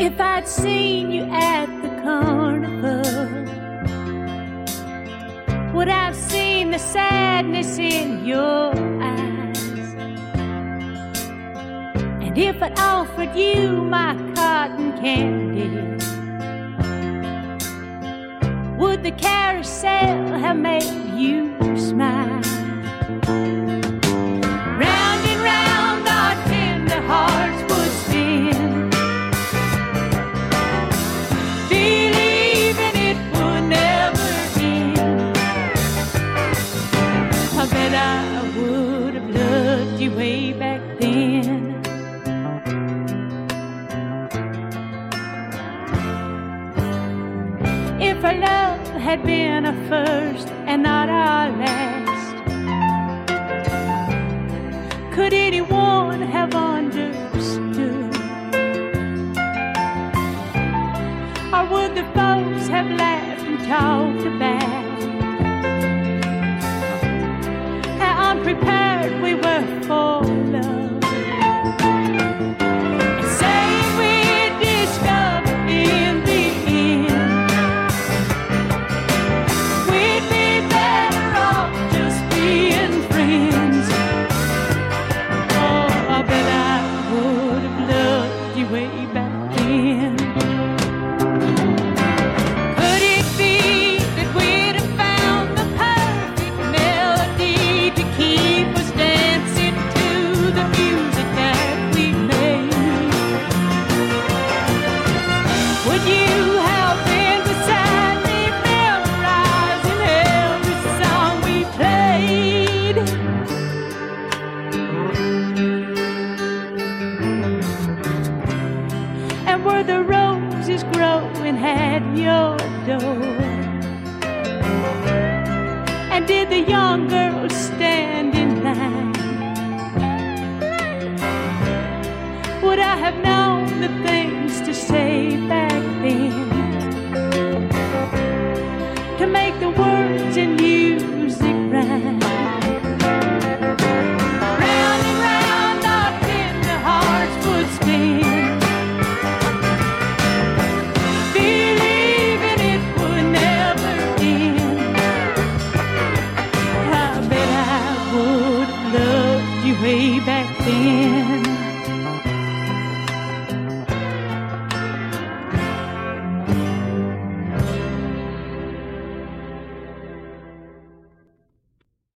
If I'd seen you at the carnival, would I've seen the sadness in your eyes? And if I'd offered you my cotton candy, would the carousel have made you smile? I I would have loved you way back then. If our love had been a first and not our last, could anyone have understood? Or would the folks have laughed and talked about I would have loved you way back the roses growing at your door? And did the young girl stand I